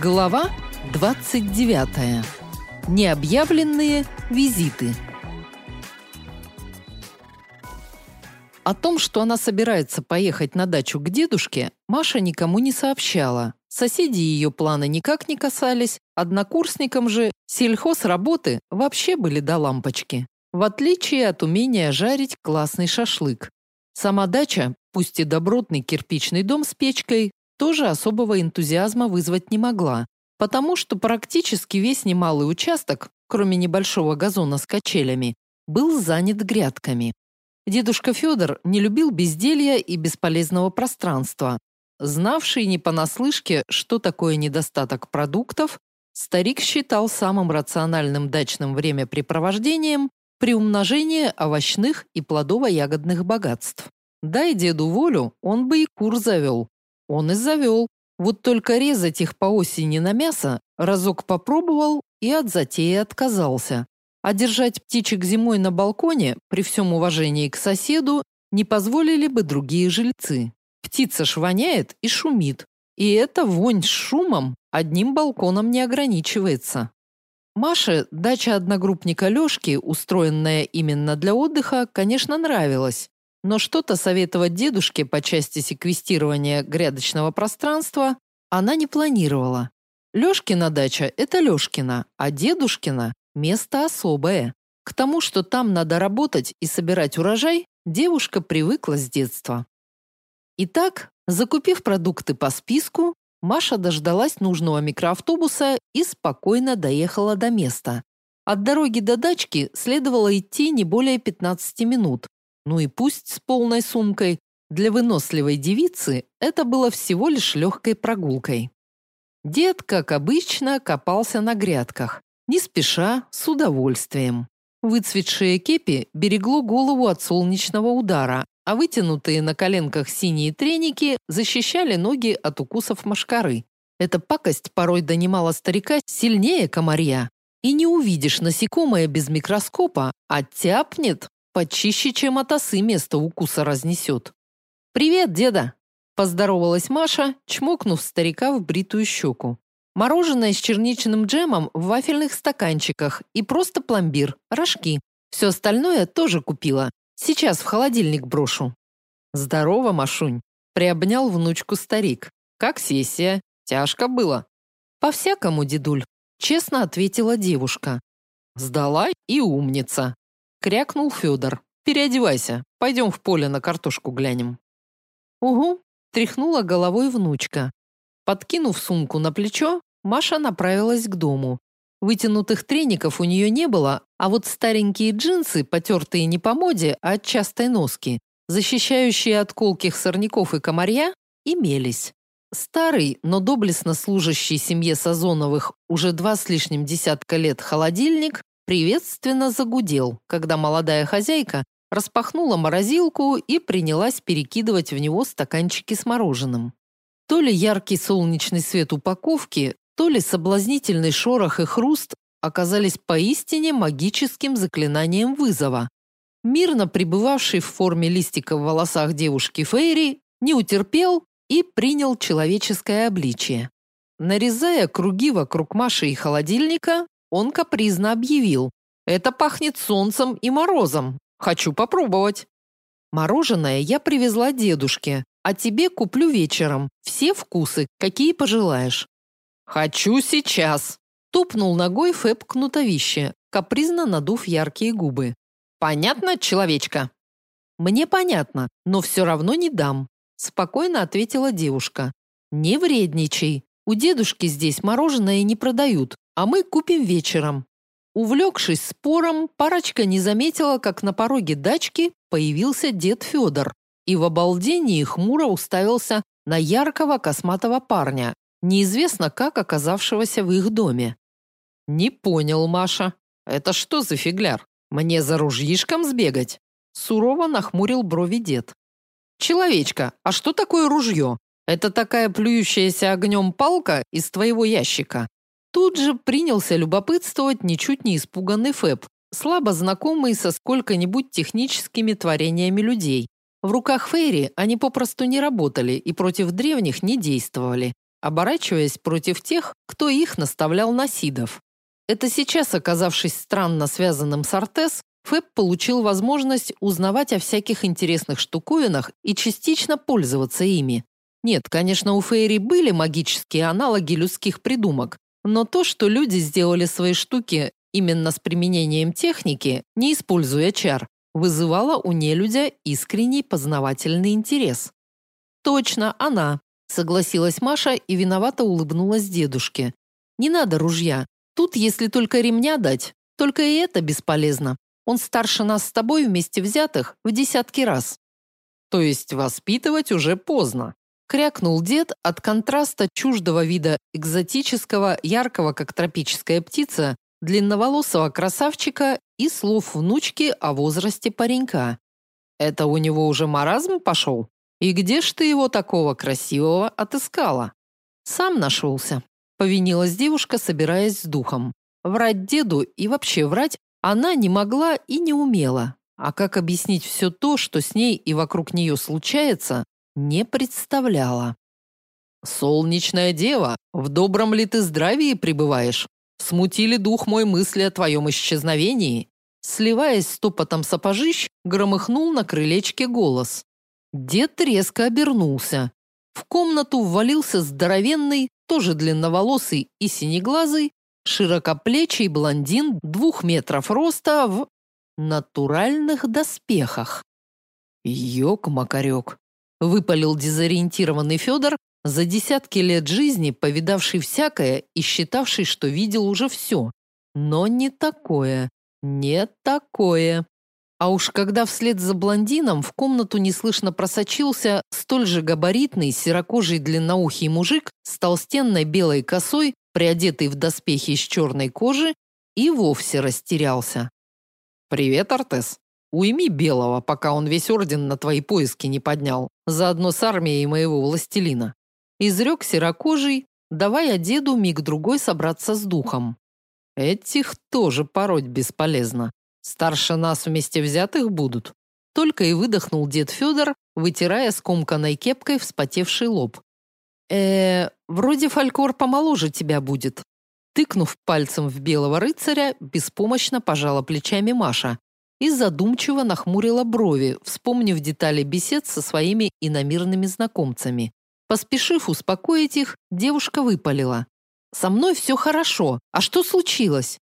Глава 29. Необъявленные визиты. О том, что она собирается поехать на дачу к дедушке, Маша никому не сообщала. Соседи ее планы никак не касались, однокурсникам же сельхозработы вообще были до лампочки. В отличие от умения жарить классный шашлык. Сама дача, пусть и добротный кирпичный дом с печкой, тоже особого энтузиазма вызвать не могла, потому что практически весь немалый участок, кроме небольшого газона с качелями, был занят грядками. Дедушка Федор не любил безделья и бесполезного пространства. Знавший не понаслышке, что такое недостаток продуктов, старик считал самым рациональным дачным времяпрепровождением приумножение овощных и плодово-ягодных богатств. Дай деду волю, он бы и кур завел, он и завел. Вот только резать их по осени на мясо разок попробовал и от затеи отказался. А держать птичек зимой на балконе, при всем уважении к соседу, не позволили бы другие жильцы. Птица шваняет и шумит. И эта вонь с шумом одним балконом не ограничивается. Маше дача одногруппника Лёшки, устроенная именно для отдыха, конечно, нравилась. Но что-то советовать дедушке по части секвестирования грядочного пространства она не планировала. Лёшкина дача – это Лёшкина, а дедушкина – место особое. К тому, что там надо работать и собирать урожай, девушка привыкла с детства. Итак, закупив продукты по списку, Маша дождалась нужного микроавтобуса и спокойно доехала до места. От дороги до дачки следовало идти не более 15 минут, ну и пусть с полной сумкой, для выносливой девицы это было всего лишь легкой прогулкой. Дед, как обычно, копался на грядках, не спеша, с удовольствием. Выцветшее кепи берегло голову от солнечного удара, а вытянутые на коленках синие треники защищали ноги от укусов мошкары. Эта пакость порой донимала старика сильнее комарья. И не увидишь насекомое без микроскопа, а тяпнет Почище, чем от осы место укуса разнесет. «Привет, деда!» – поздоровалась Маша, чмокнув старика в бритую щеку. Мороженое с черничным джемом в вафельных стаканчиках и просто пломбир, рожки. Все остальное тоже купила. Сейчас в холодильник брошу. Здорово, Машунь. Приобнял внучку старик. Как сессия? Тяжко было. По-всякому, дедуль. Честно ответила девушка. Сдала и умница. Крякнул Федор. Переодевайся, пойдем в поле на картошку глянем. Угу, тряхнула головой внучка. Подкинув сумку на плечо, Маша направилась к дому. Вытянутых треников у нее не было, а вот старенькие джинсы, потертые не по моде, а от частой носки, защищающие от колких сорняков и комарья, имелись. Старый, но доблестно служащий семье Сазоновых уже два с лишним десятка лет холодильник приветственно загудел, когда молодая хозяйка распахнула морозилку и принялась перекидывать в него стаканчики с мороженым. То ли яркий солнечный свет упаковки, то ли соблазнительный шорох и хруст оказались поистине магическим заклинанием вызова. Мирно пребывавший в форме листика в волосах девушки Фейри не утерпел и принял человеческое обличие. Нарезая круги вокруг Маши и холодильника, он капризно объявил. «Это пахнет солнцем и морозом. Хочу попробовать». «Мороженое я привезла дедушке, а тебе куплю вечером. Все вкусы, какие пожелаешь». «Хочу сейчас!» Тупнул ногой Фэб кнутовище, капризно надув яркие губы. «Понятно, человечка?» «Мне понятно, но все равно не дам», спокойно ответила девушка. «Не вредничай. У дедушки здесь мороженое не продают, а мы купим вечером. Увлекшись спором, парочка не заметила, как на пороге дачки появился дед Федор и в обалдении хмуро уставился на яркого косматого парня, неизвестно как оказавшегося в их доме. «Не понял, Маша. Это что за фигляр? Мне за ружьишком сбегать?» Сурово нахмурил брови дед. «Человечка, а что такое ружье? Это такая плюющаяся огнем палка из твоего ящика?» Тут же принялся любопытствовать ничуть не испуганный Фэб, слабо знакомый со сколько-нибудь техническими творениями людей. В руках Фейри они попросту не работали и против древних не действовали. оборачиваясь против тех, кто их наставлял на Сидов. Это сейчас, оказавшись странно связанным с Артес, Фэб получил возможность узнавать о всяких интересных штуковинах и частично пользоваться ими. Нет, конечно, у Фейри были магические аналоги людских придумок, но то, что люди сделали свои штуки именно с применением техники, не используя чар, вызывало у нелюдя искренний познавательный интерес. Точно, она, согласилась Маша и виновато улыбнулась дедушке. Не надо ружья. Тут, если только ремня дать, только и это бесполезно. Он старше нас с тобой вместе взятых в десятки раз. То есть воспитывать уже поздно. Крякнул дед от контраста чуждого вида экзотического, яркого, как тропическая птица, длинноволосого красавчика и слов внучки о возрасте паренька. Это у него уже маразм пошел? И где ж ты его такого красивого отыскала? Сам нашелся. Повинилась девушка, собираясь с духом. Врать деду и вообще врать она не могла и не умела. А как объяснить все то, что с ней и вокруг нее случается, не представляла. Солнечная дева, в добром ли ты здравии пребываешь? Смутили дух мой мысли о твоем исчезновении. Сливаясь с топотом сапожищ, громыхнул на крылечке голос. Дед резко обернулся. В комнату ввалился здоровенный, тоже длинноволосый и синеглазый, широкоплечий блондин двух метров роста в натуральных доспехах. Ёк-макарёк, выпалил дезориентированный Федор, за десятки лет жизни повидавший всякое и считавший, что видел уже все. Но не такое, не такое. А уж когда вслед за блондином в комнату неслышно просочился столь же габаритный, серокожий длинноухий мужик с толстенной белой косой, приодетый в доспехи из черной кожи, и вовсе растерялся. «Привет, Артес. Уйми белого, пока он весь орден на твои поиски не поднял, заодно с армией моего властелина». Изрек серокожий, давая деду миг-другой собраться с духом. Этих тоже пороть бесполезно. Старше нас вместе взятых будут. Только и выдохнул дед Федор, вытирая скомканной кепкой вспотевший лоб. Э, вроде фолькор помоложе тебя будет. Тыкнув пальцем в белого рыцаря, беспомощно пожала плечами Маша и задумчиво нахмурила брови, вспомнив детали бесед со своими иномирными знакомцами. Поспешив успокоить их, девушка выпалила: "Со мной все хорошо. А что случилось?"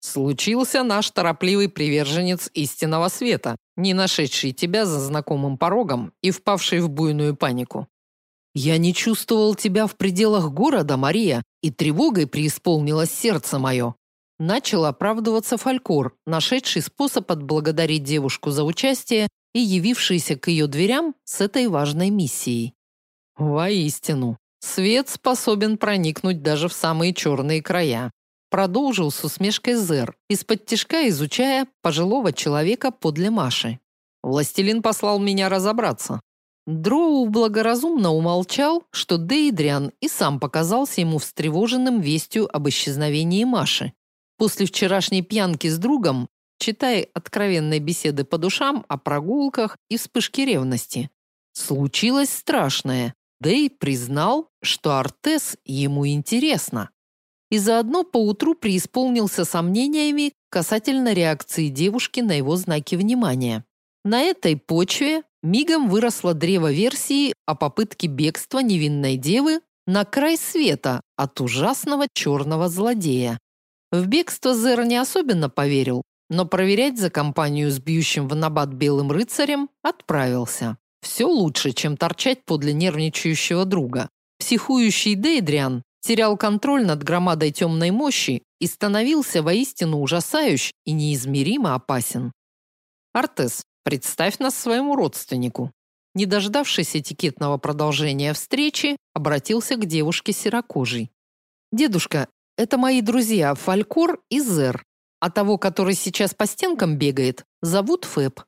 Случился наш торопливый приверженец истинного света, не нашедший тебя за знакомым порогом и впавший в буйную панику. Я не чувствовал тебя в пределах города, Мария, и тревогой преисполнилось сердце мое. Начал оправдываться Фалькор, нашедший способ отблагодарить девушку за участие и явившийся к ее дверям с этой важной миссией. Воистину, свет способен проникнуть даже в самые черные края. Продолжил с усмешкой Зер, из-под тишка изучая пожилого человека подле Маши. Властелин послал меня разобраться. Дроу благоразумно умолчал, что Дейдриан и сам показался ему встревоженным вестью об исчезновении Маши. После вчерашней пьянки с другом, читая откровенные беседы по душам о прогулках и вспышке ревности, случилось страшное. Дей признал, что Артес ему интересно и заодно поутру преисполнился сомнениями касательно реакции девушки на его знаки внимания. На этой почве мигом выросло древо версии о попытке бегства невинной девы на край света от ужасного черного злодея. В бегство Зер не особенно поверил, но проверять за компанию с бьющим в набат белым рыцарем отправился. Все лучше, чем торчать подле нервничающего друга. Психующий Дейдриан терял контроль над громадой темной мощи и становился воистину ужасающий и неизмеримо опасен. Артес, представь нас своему родственнику. Не дождавшись этикетного продолжения встречи, обратился к девушке серокожей. Дедушка, это мои друзья Фалькор и Зер. А того, который сейчас по стенкам бегает, зовут Фэб.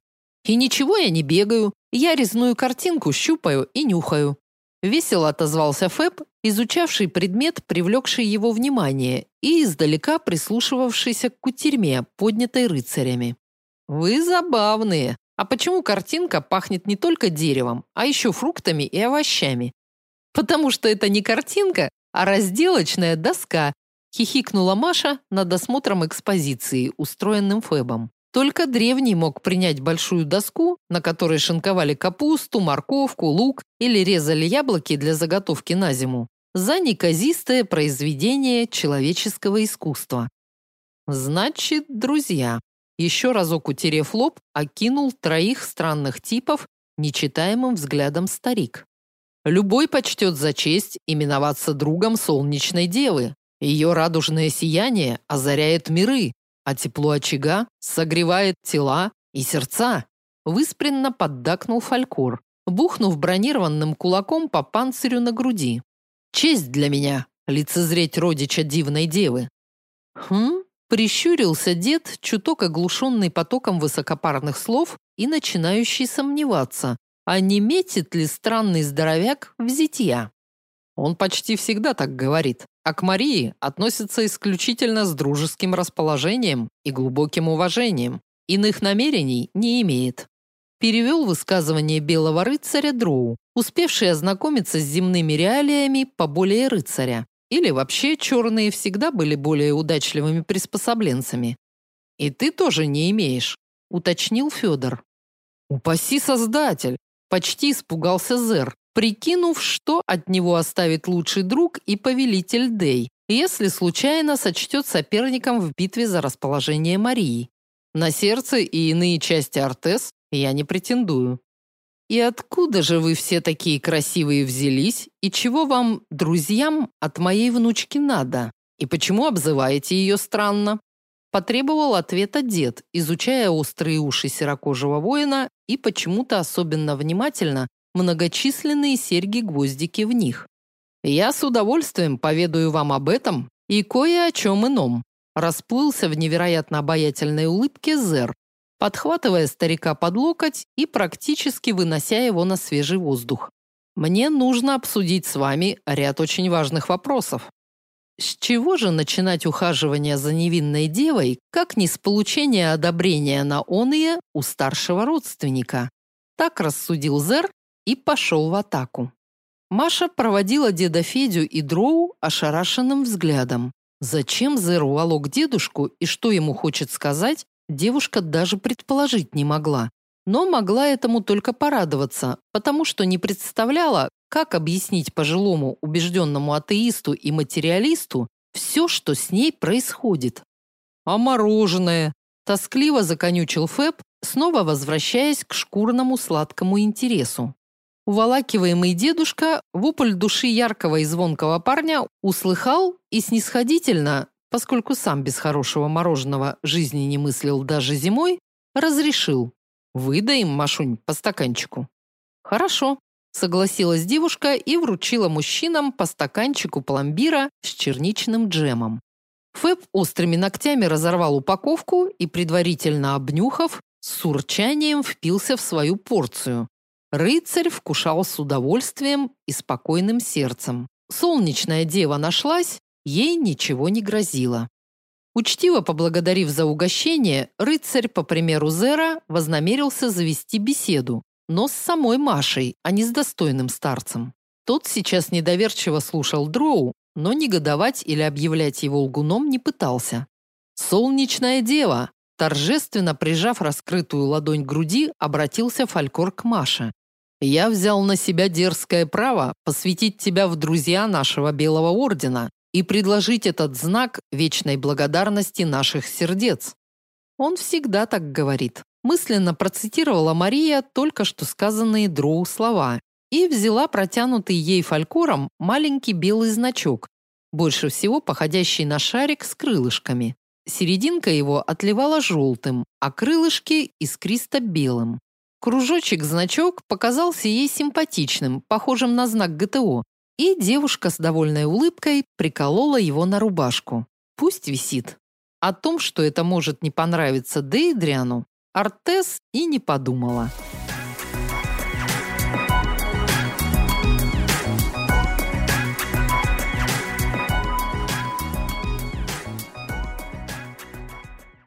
И ничего я не бегаю, я резную картинку щупаю и нюхаю. Весело отозвался Фэб, изучавший предмет, привлекший его внимание, и издалека прислушивавшийся к кутерьме, поднятой рыцарями. Вы забавные. А почему картинка пахнет не только деревом, а еще фруктами и овощами? Потому что это не картинка, а разделочная доска, хихикнула Маша над осмотром экспозиции, устроенным Фэбом. Только древний мог принять большую доску, на которой шинковали капусту, морковку, лук или резали яблоки для заготовки на зиму, за неказистое произведение человеческого искусства. Значит, друзья, еще разок утерев лоб, окинул троих странных типов нечитаемым взглядом старик. Любой почтет за честь именоваться другом солнечной девы. Ее радужное сияние озаряет миры, а тепло очага согревает тела и сердца. Выспренно поддакнул Фалькор, бухнув бронированным кулаком по панцирю на груди. Честь для меня лицезреть родича дивной девы. Хм, прищурился дед, чуток оглушенный потоком высокопарных слов и начинающий сомневаться, а не метит ли странный здоровяк в зитья. Он почти всегда так говорит, а к Марии относится исключительно с дружеским расположением и глубоким уважением. Иных намерений не имеет. Перевел высказывание белого рыцаря Дроу, успевший ознакомиться с земными реалиями поболее рыцаря. Или вообще черные всегда были более удачливыми приспособленцами. И ты тоже не имеешь, уточнил Федор. Упаси создатель, почти испугался Зер, прикинув, что от него оставит лучший друг и повелитель Дей, если случайно сочтет соперником в битве за расположение Марии. На сердце и иные части Артес я не претендую. И откуда же вы все такие красивые взялись, и чего вам, друзьям, от моей внучки надо? И почему обзываете ее странно? Потребовал ответа дед, изучая острые уши серокожего воина и почему-то особенно внимательно многочисленные серьги-гвоздики в них. Я с удовольствием поведаю вам об этом и кое о чем ином. Расплылся в невероятно обаятельной улыбке Зер, подхватывая старика под локоть и практически вынося его на свежий воздух. Мне нужно обсудить с вами ряд очень важных вопросов. С чего же начинать ухаживание за невинной девой, как не с получения одобрения на оные у старшего родственника? Так рассудил Зер и пошел в атаку. Маша проводила деда Федю и Дроу ошарашенным взглядом. Зачем Зеру волок дедушку и что ему хочет сказать, девушка даже предположить не могла. Но могла этому только порадоваться, потому что не представляла, как объяснить пожилому убежденному атеисту и материалисту все, что с ней происходит. А мороженое? Тоскливо законючил Фэб, снова возвращаясь к шкурному сладкому интересу. Уволакиваемый дедушка вопль души яркого и звонкого парня услыхал и снисходительно, поскольку сам без хорошего мороженого жизни не мыслил даже зимой, разрешил: "Выдай им, Машунь, по стаканчику". "Хорошо", согласилась девушка и вручила мужчинам по стаканчику пломбира с черничным джемом. Фэб острыми ногтями разорвал упаковку и предварительно обнюхав, с урчанием впился в свою порцию, Рыцарь вкушал с удовольствием и спокойным сердцем. Солнечная дева нашлась, ей ничего не грозило. Учтиво поблагодарив за угощение, рыцарь, по примеру Зера, вознамерился завести беседу, но с самой Машей, а не с достойным старцем. Тот сейчас недоверчиво слушал Дроу, но негодовать или объявлять его лгуном не пытался. Солнечная дева, торжественно прижав раскрытую ладонь к груди, обратился Фалькор к Маше. Я взял на себя дерзкое право посвятить тебя в друзья нашего Белого ордена и предложить этот знак вечной благодарности наших сердец. Он всегда так говорит. Мысленно процитировала Мария только что сказанные Дроу слова и взяла протянутый ей фалькором маленький белый значок, больше всего походящий на шарик с крылышками. Серединка его отливала желтым, а крылышки искристо-белым. Кружочек-значок показался ей симпатичным, похожим на знак ГТО, и девушка с довольной улыбкой приколола его на рубашку. Пусть висит. О том, что это может не понравиться Дейдриану, Артес и не подумала.